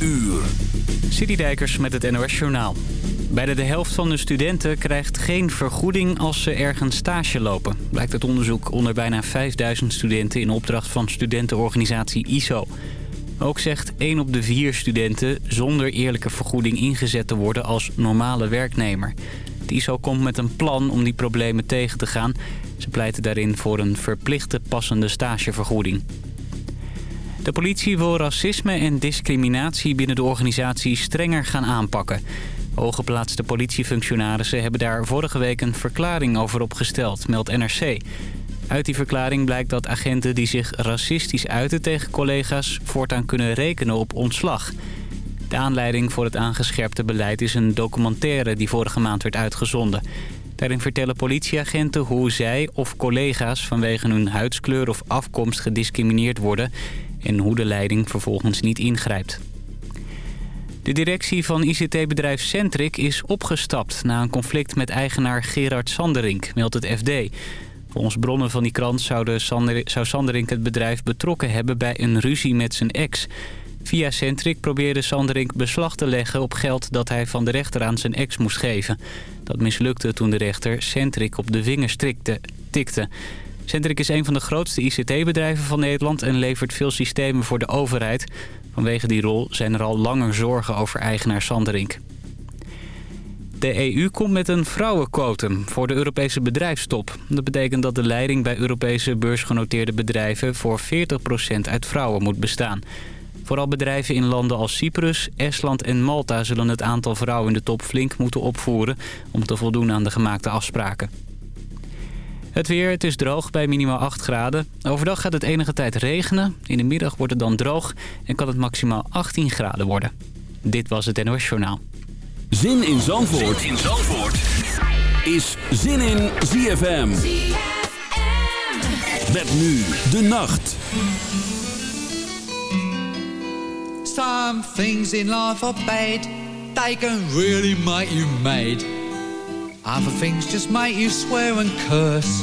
uur. Citydijkers met het NOS Journaal. Bijna de helft van de studenten krijgt geen vergoeding als ze ergens stage lopen. Blijkt uit onderzoek onder bijna 5000 studenten in opdracht van studentenorganisatie ISO. Ook zegt 1 op de 4 studenten zonder eerlijke vergoeding ingezet te worden als normale werknemer. Het ISO komt met een plan om die problemen tegen te gaan. Ze pleiten daarin voor een verplichte passende stagevergoeding. De politie wil racisme en discriminatie binnen de organisatie strenger gaan aanpakken. Hooggeplaatste politiefunctionarissen hebben daar vorige week een verklaring over opgesteld, meldt NRC. Uit die verklaring blijkt dat agenten die zich racistisch uiten tegen collega's voortaan kunnen rekenen op ontslag. De aanleiding voor het aangescherpte beleid is een documentaire die vorige maand werd uitgezonden. Daarin vertellen politieagenten hoe zij of collega's vanwege hun huidskleur of afkomst gediscrimineerd worden en hoe de leiding vervolgens niet ingrijpt. De directie van ICT-bedrijf Centric is opgestapt na een conflict met eigenaar Gerard Sanderink, meldt het FD. Volgens bronnen van die krant zou, Sanderink het bedrijf betrokken hebben bij een ruzie met zijn ex. Via Centric probeerde Sanderink beslag te leggen op geld dat hij van de rechter aan zijn ex moest geven. Dat mislukte toen de rechter Centric op de vingers tikte. Centric is een van de grootste ICT-bedrijven van Nederland en levert veel systemen voor de overheid. Vanwege die rol zijn er al langer zorgen over eigenaar Sanderink. De EU komt met een vrouwenquotum voor de Europese bedrijfstop. Dat betekent dat de leiding bij Europese beursgenoteerde bedrijven voor 40% uit vrouwen moet bestaan. Vooral bedrijven in landen als Cyprus, Estland en Malta zullen het aantal vrouwen in de top flink moeten opvoeren om te voldoen aan de gemaakte afspraken. Het weer, het is droog bij minimaal 8 graden. Overdag gaat het enige tijd regenen. In de middag wordt het dan droog en kan het maximaal 18 graden worden. Dit was het NOS Journaal. Zin in Zandvoort, zin in Zandvoort. is Zin in ZFM. ZFM. Met nu de nacht. Some things in life are bad. They can really make you mad. Other things just make you swear and curse.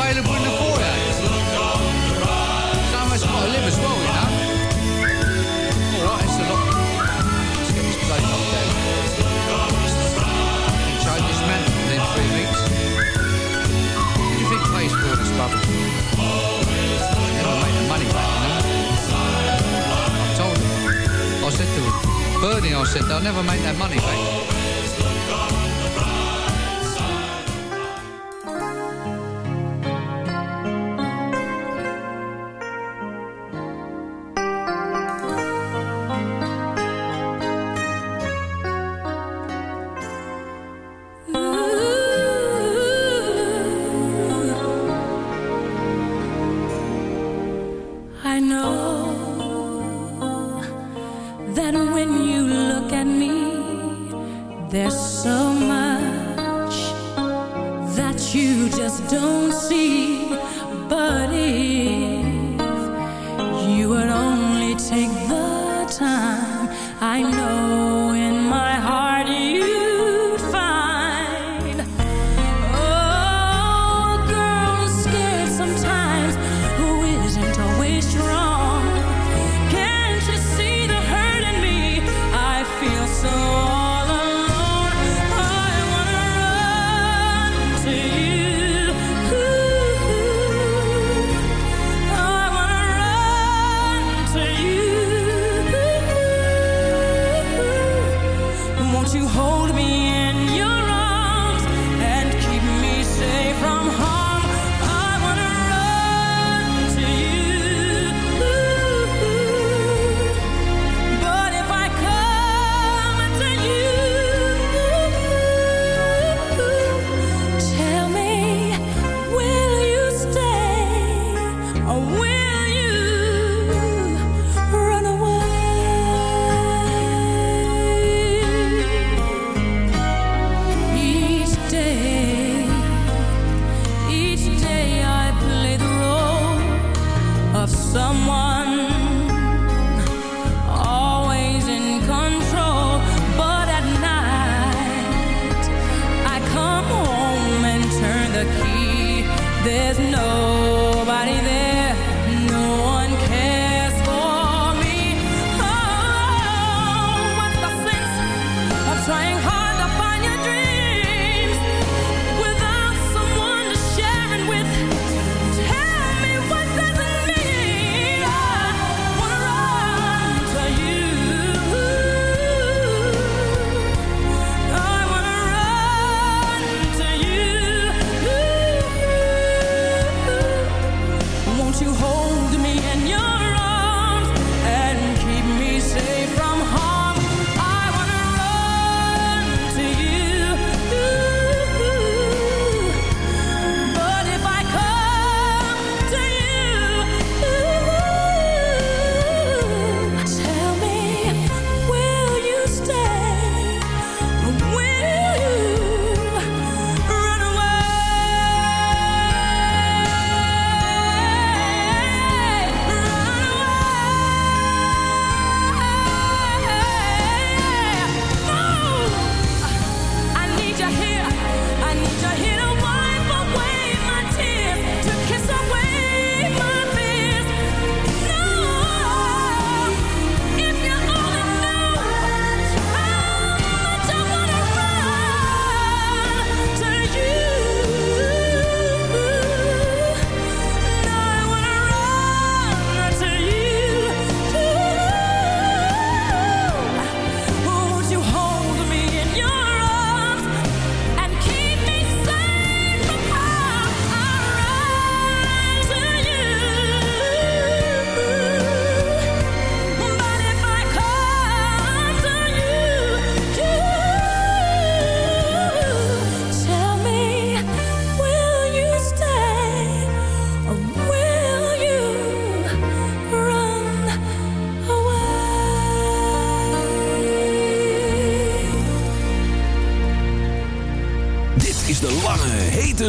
available in the foyer. Someone's got to live as well, you know. All right, it's a lot. Let's get this plate up there. Change this man within three weeks. What do you think pays for this bubble? Never make the money back, you know. I told him. I said to him, Bernie, I said, they'll never make that money back.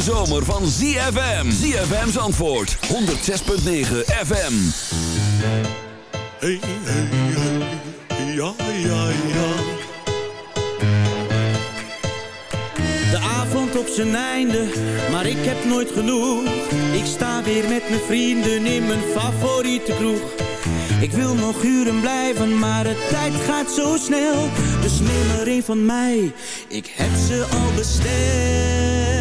zomer van ZFM. ZFM's antwoord 106.9 FM. Hey, hey, hey, ja, ja, ja. De avond op zijn einde, maar ik heb nooit genoeg. Ik sta weer met mijn vrienden in mijn favoriete kroeg. Ik wil nog uren blijven, maar de tijd gaat zo snel. Dus neem er een van mij, ik heb ze al besteld.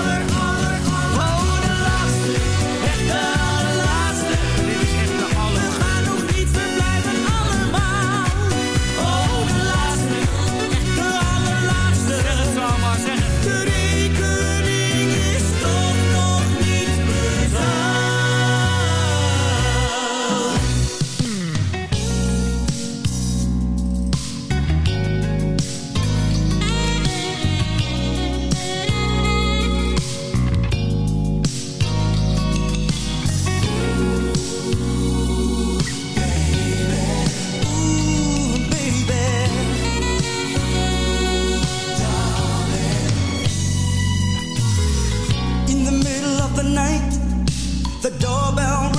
night. The doorbell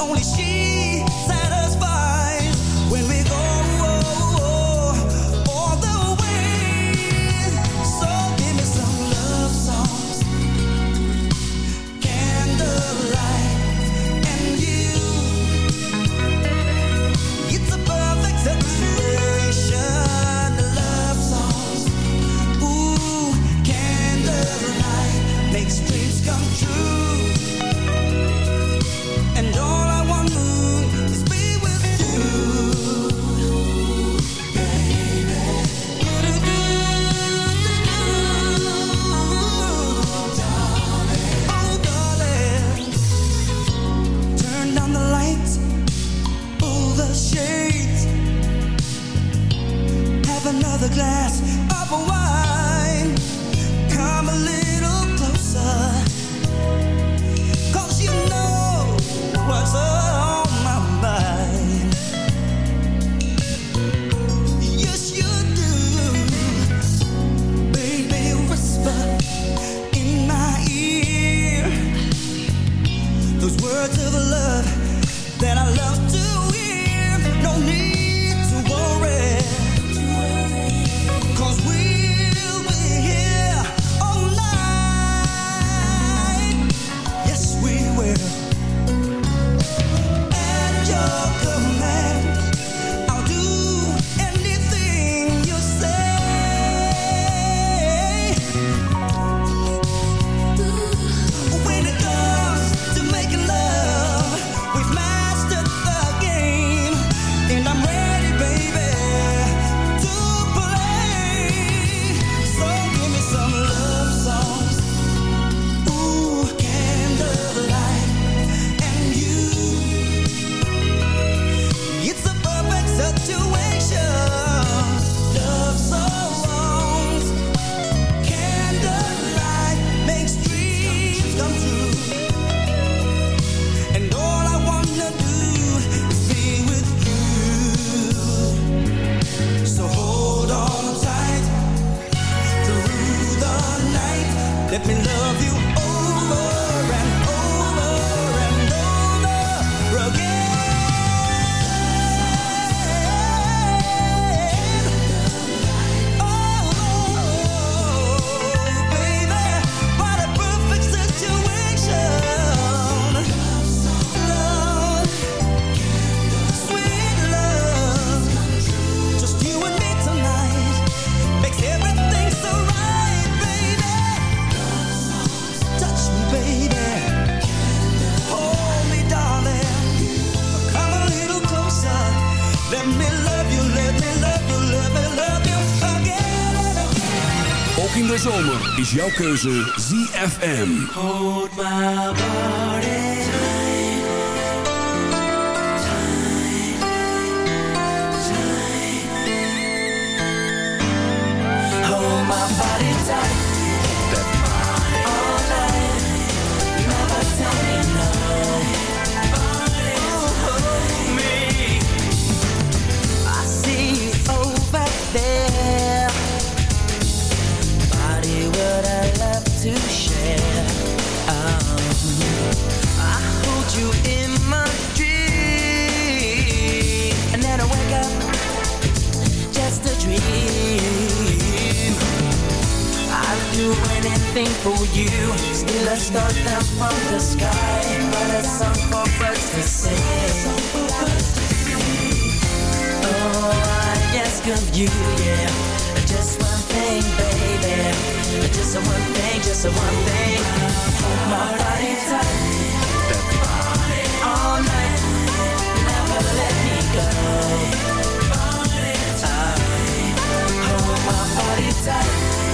only shit jouw keuze ZFM. Hold my body anything for you. Still a star down from the sky But a song for birds to sing. Oh, I ask of you, yeah. Just one thing, baby. Just one thing, just one thing. Hold my body tight All night. Never let me go. Hold my body tight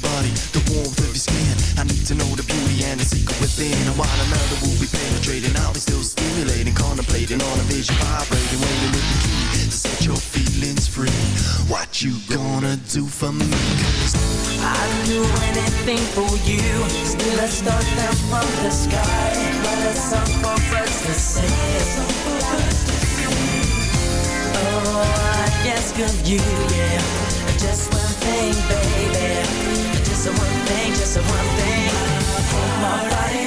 Your body, the warmth of your skin. I need to know the beauty and the secret within. And while another will be penetrating, I'll be still stimulating, contemplating on a vision, vibrating, waiting with the key to set your feelings free. What you gonna do for me? Cause I'd do anything for you. Still a star down from the sky, but a song for birds to sing. Oh, I ask of you, yeah. Just one thing, baby. Just one thing, just one thing. My body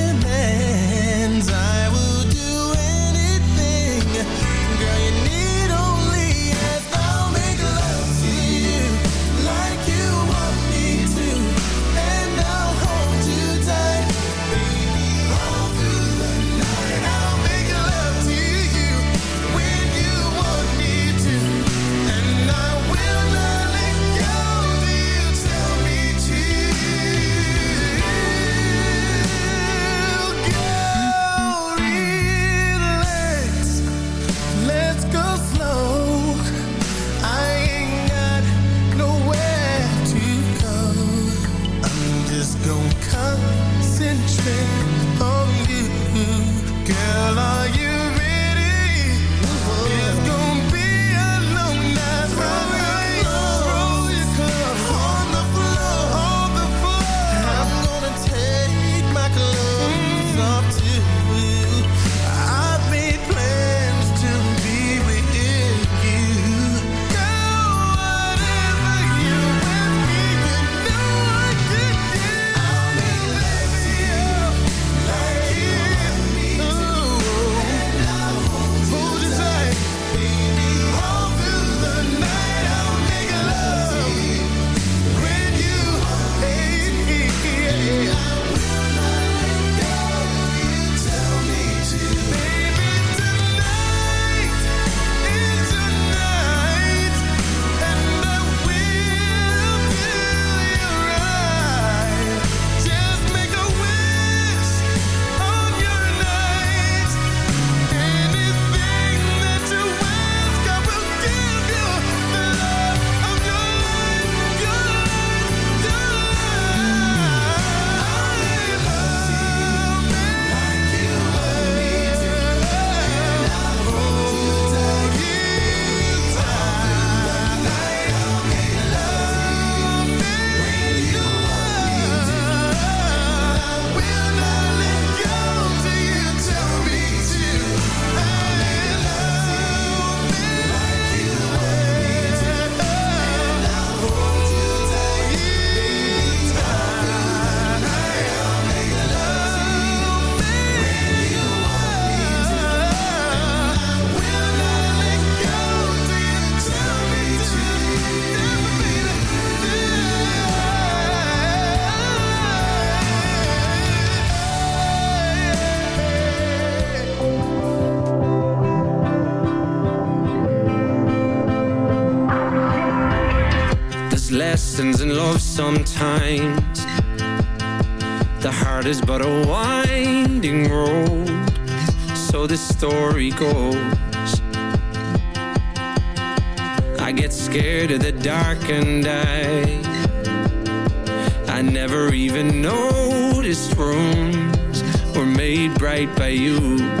is but a winding road. So this story goes. I get scared of the dark and I I never even noticed rooms Were made bright by you.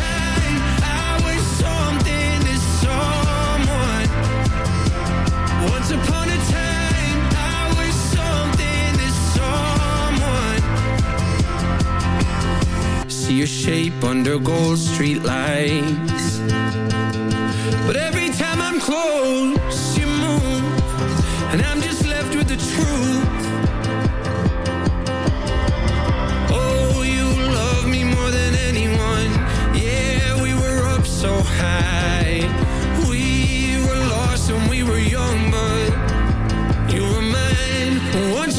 your shape under gold street lights. But every time I'm close, you move And I'm just left with the truth. Oh, you love me more than anyone. Yeah, we were up so high. We were lost and we were young.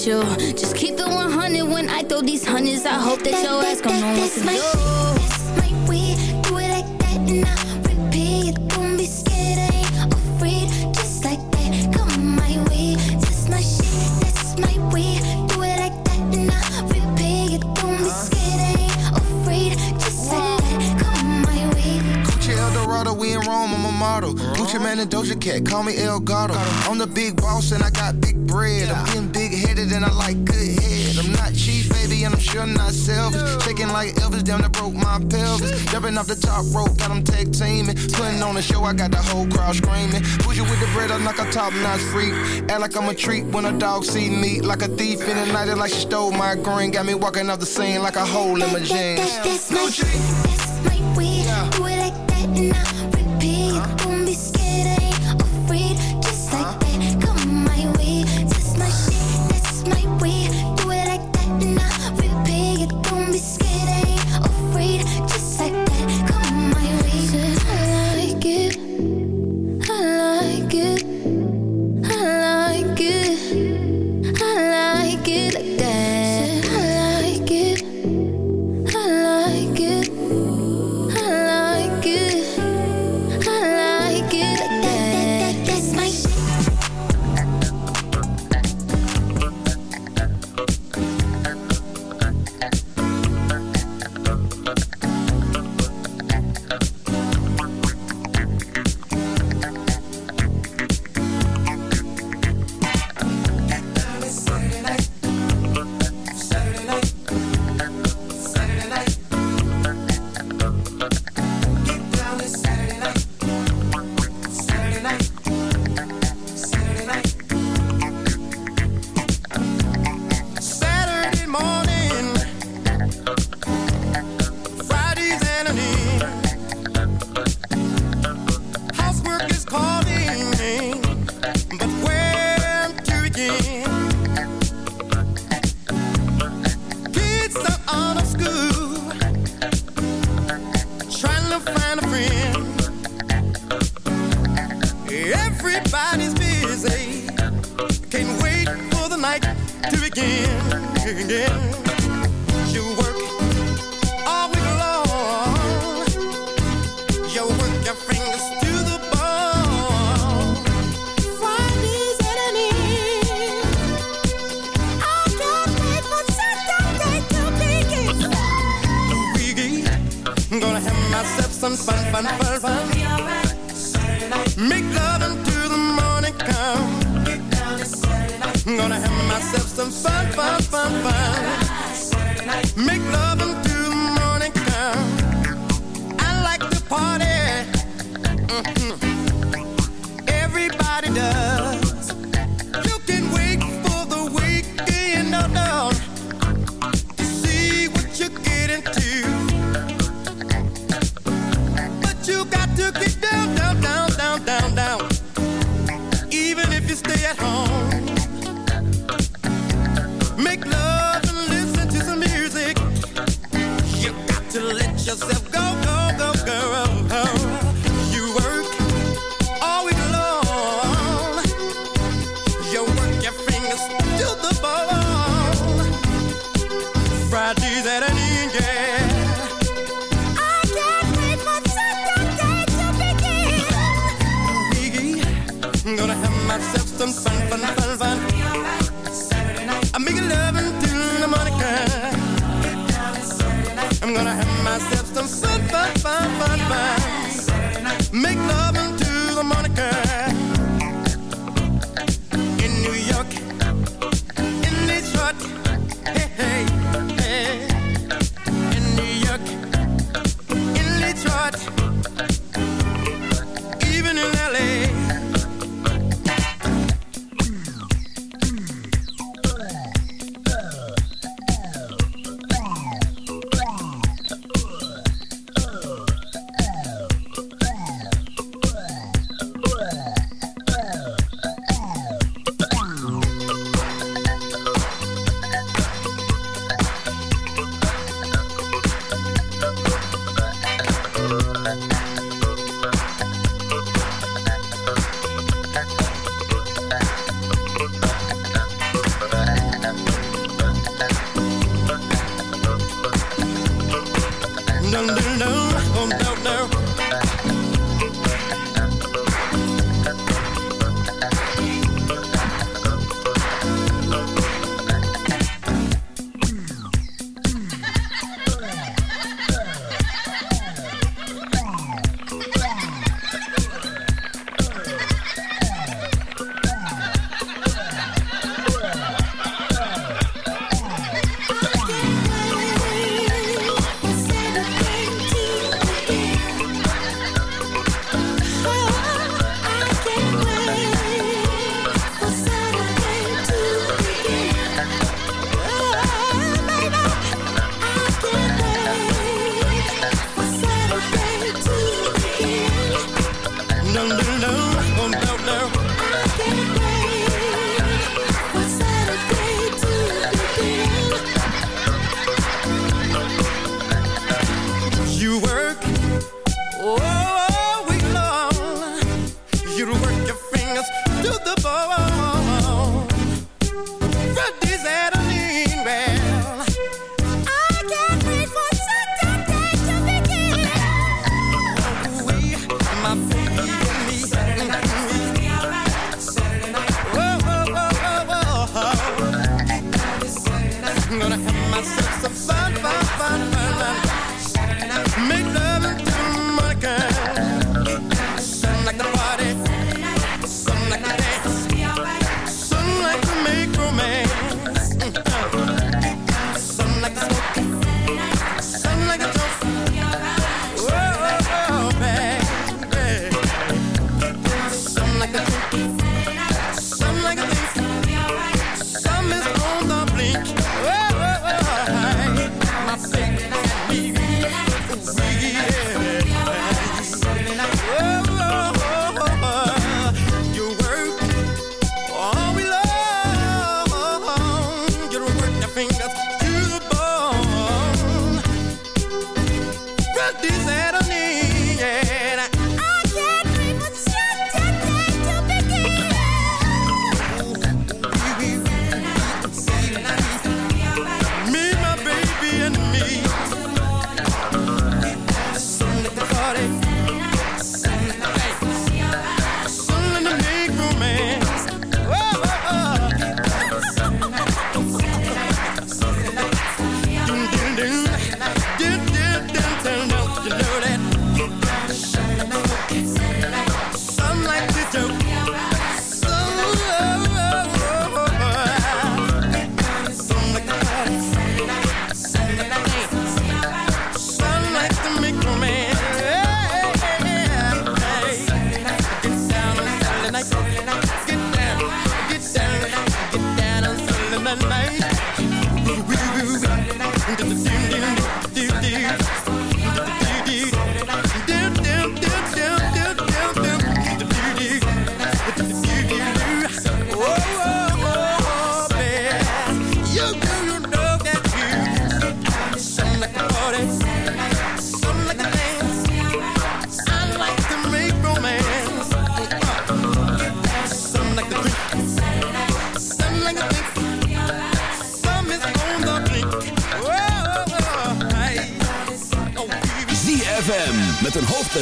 At you. Just keep it 100 when I throw these hundreds. I hope that your ass gon' know what to do. And Doja Cat, call me El Gato. I'm the big boss and I got big bread. I'm getting big headed and I like good head. I'm not cheap, baby, and I'm sure not selfish. Shaking like Elvis, down that broke my pelvis. Jumping off the top rope, got them tag teaming. Putting on a show, I got the whole crowd screaming. Bougie with the bread, I'm like a top notch freak. Act like I'm a treat when a dog see me. Like a thief in the night, it's like she stole my green. Got me walking off the scene like a hole in my jeans. That, that's my that's my way. Do it like that and I I'm gonna have myself some fun, fun, fun, fun. Make love.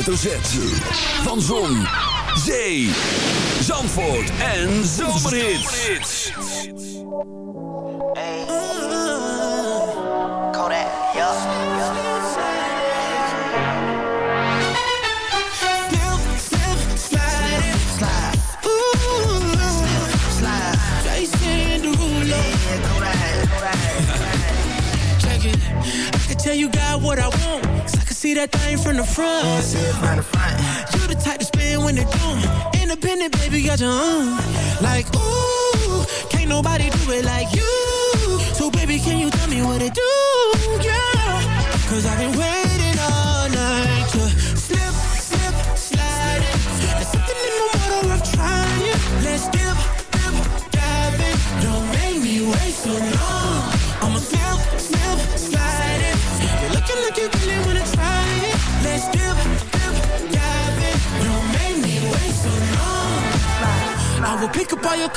Verzet van Zon, thing from the front. You the type to spin when they do. Independent, baby, got your own. Like, ooh, can't nobody do it like you. So, baby, can you tell me what it do? Yeah. Cause I've been waiting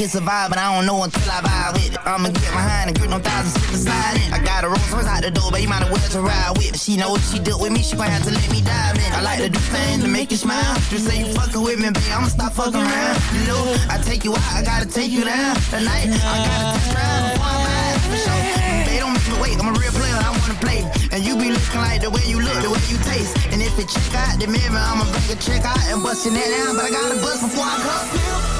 It's a vibe, but I don't know until I vibe with it. I'ma get behind and grip no thousand slip beside it. I got a Rolls Royce out the door, but you might as well to ride with. She know what she do with me, she gon' have to let me dive in. I like to do things to make you smile. Just say you fucking with me, babe, I'ma stop fucking around. You know, I take you out, I gotta take you down. Tonight, I gotta test drive before I ride. For sure. They don't make me wait, I'm a real player, I wanna play. And you be looking like the way you look, the way you taste. And if it check out the mirror, I'ma bring a check out and bust your neck down. But I gotta bust before I come.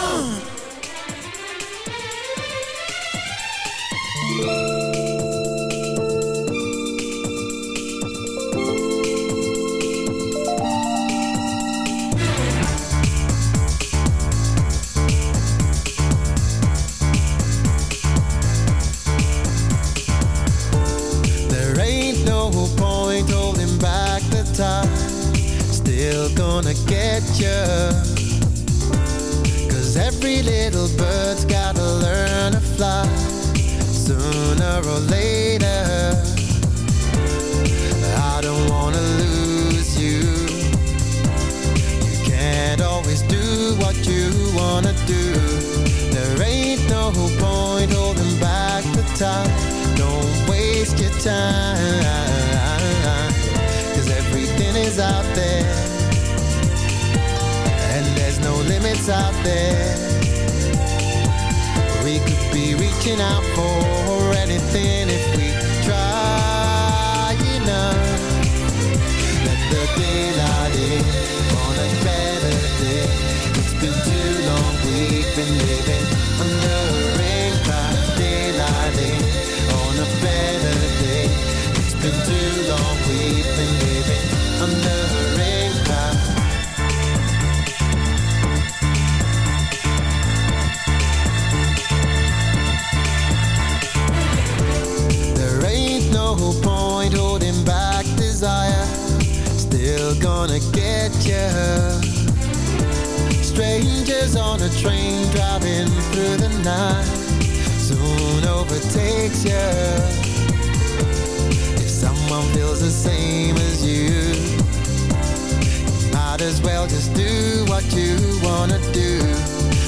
Do wanna do.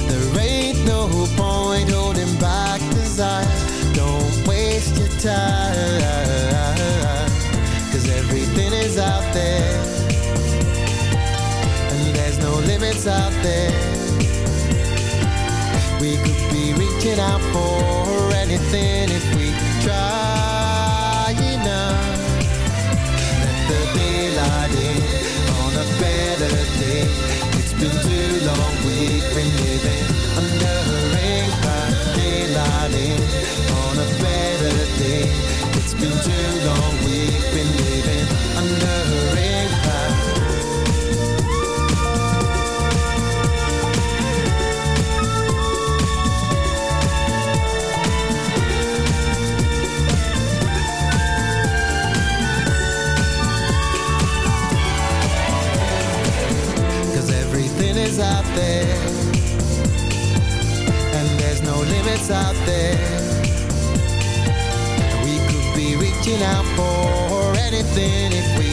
There ain't no point holding back desire. Don't waste your time. Cause everything is out there. And there's no limits out there. We could be reaching out for better day. It's been too long, we've been living under a rain cloud. out there And there's no limits out there reaching out for anything if we